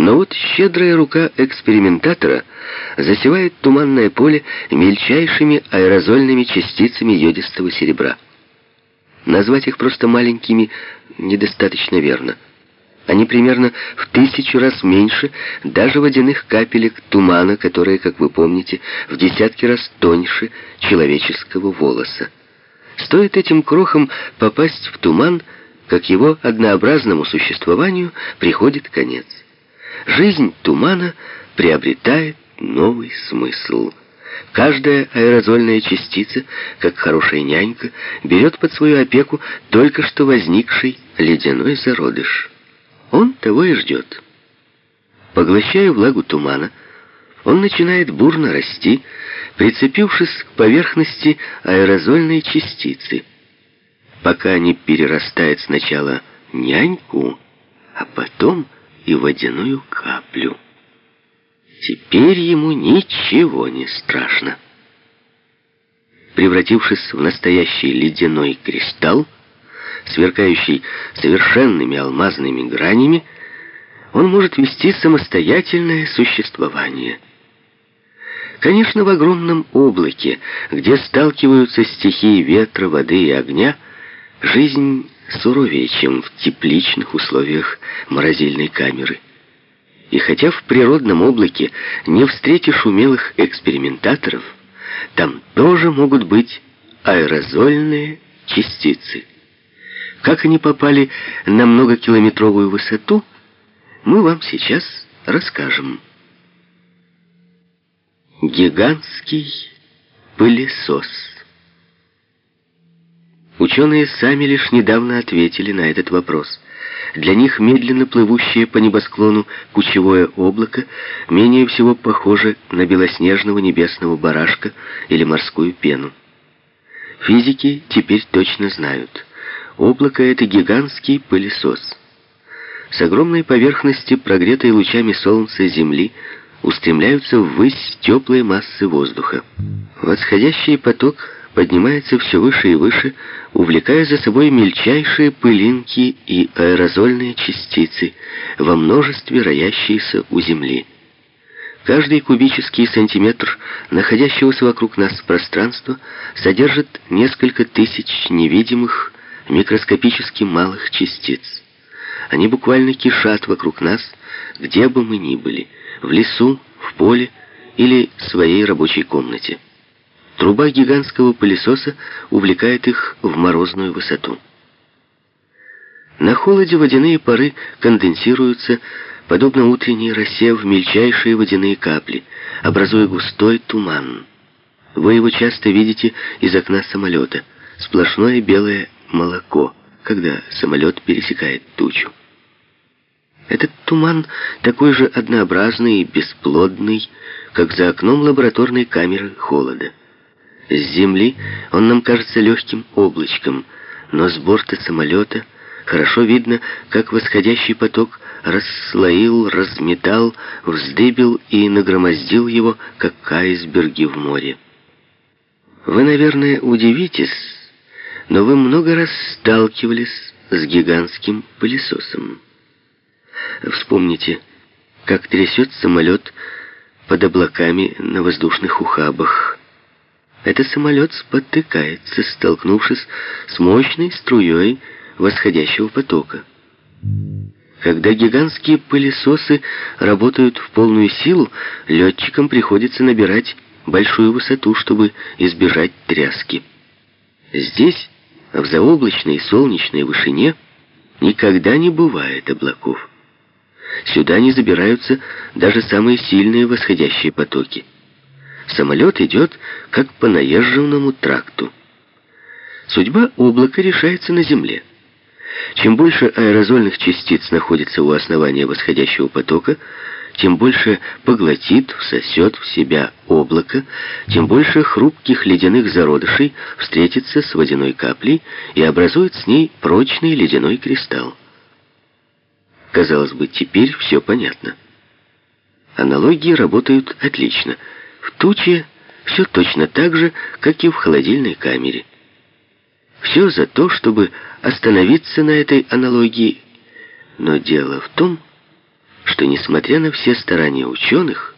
Но вот щедрая рука экспериментатора засевает туманное поле мельчайшими аэрозольными частицами йодистого серебра. Назвать их просто маленькими недостаточно верно. Они примерно в тысячу раз меньше даже водяных капелек тумана, которые, как вы помните, в десятки раз тоньше человеческого волоса. Стоит этим крохам попасть в туман, как его однообразному существованию приходит конец. Жизнь тумана приобретает новый смысл. Каждая аэрозольная частица, как хорошая нянька, берет под свою опеку только что возникший ледяной зародыш. Он того и ждет. Поглощая влагу тумана, он начинает бурно расти, прицепившись к поверхности аэрозольной частицы, пока не перерастает сначала няньку, а потом и водяную каплю. Теперь ему ничего не страшно. Превратившись в настоящий ледяной кристалл, сверкающий совершенными алмазными гранями, он может вести самостоятельное существование. Конечно, в огромном облаке, где сталкиваются стихии ветра, воды и огня, жизнь суровее, чем в тепличных условиях морозильной камеры. И хотя в природном облаке не встретишь умелых экспериментаторов, там тоже могут быть аэрозольные частицы. Как они попали на многокилометровую высоту, мы вам сейчас расскажем. Гигантский пылесос. Ученые сами лишь недавно ответили на этот вопрос. Для них медленно плывущее по небосклону кучевое облако менее всего похоже на белоснежного небесного барашка или морскую пену. Физики теперь точно знают – Облако — это гигантский пылесос. С огромной поверхности, прогретой лучами солнца Земли, устремляются ввысь теплые массы воздуха. Восходящий поток поднимается все выше и выше, увлекая за собой мельчайшие пылинки и аэрозольные частицы, во множестве роящиеся у Земли. Каждый кубический сантиметр находящегося вокруг нас пространства содержит несколько тысяч невидимых микроскопически малых частиц. Они буквально кишат вокруг нас, где бы мы ни были, в лесу, в поле или в своей рабочей комнате. Труба гигантского пылесоса увлекает их в морозную высоту. На холоде водяные пары конденсируются, подобно утренней росе, в мельчайшие водяные капли, образуя густой туман. Вы его часто видите из окна самолета. Сплошное белое молоко, когда самолет пересекает тучу. Этот туман такой же однообразный и бесплодный, как за окном лабораторной камеры холода. С земли он нам кажется легким облачком, но с борта самолета хорошо видно, как восходящий поток расслоил, разметал, вздыбил и нагромоздил его, как айсберги в море. Вы, наверное, удивитесь, но вы много раз сталкивались с гигантским пылесосом. Вспомните, как трясет самолет под облаками на воздушных ухабах. Этот самолет спотыкается, столкнувшись с мощной струей восходящего потока. Когда гигантские пылесосы работают в полную силу, летчикам приходится набирать большую высоту, чтобы избежать тряски. Здесь в заоблачной солнечной вышине никогда не бывает облаков. Сюда не забираются даже самые сильные восходящие потоки. Самолет идет как по наезженному тракту. Судьба облака решается на Земле. Чем больше аэрозольных частиц находится у основания восходящего потока, тем больше поглотит, всосет в себя облако, тем больше хрупких ледяных зародышей встретится с водяной каплей и образует с ней прочный ледяной кристалл. Казалось бы, теперь все понятно. Аналогии работают отлично. В туче все точно так же, как и в холодильной камере. Все за то, чтобы остановиться на этой аналогии. Но дело в том, что, несмотря на все старания ученых,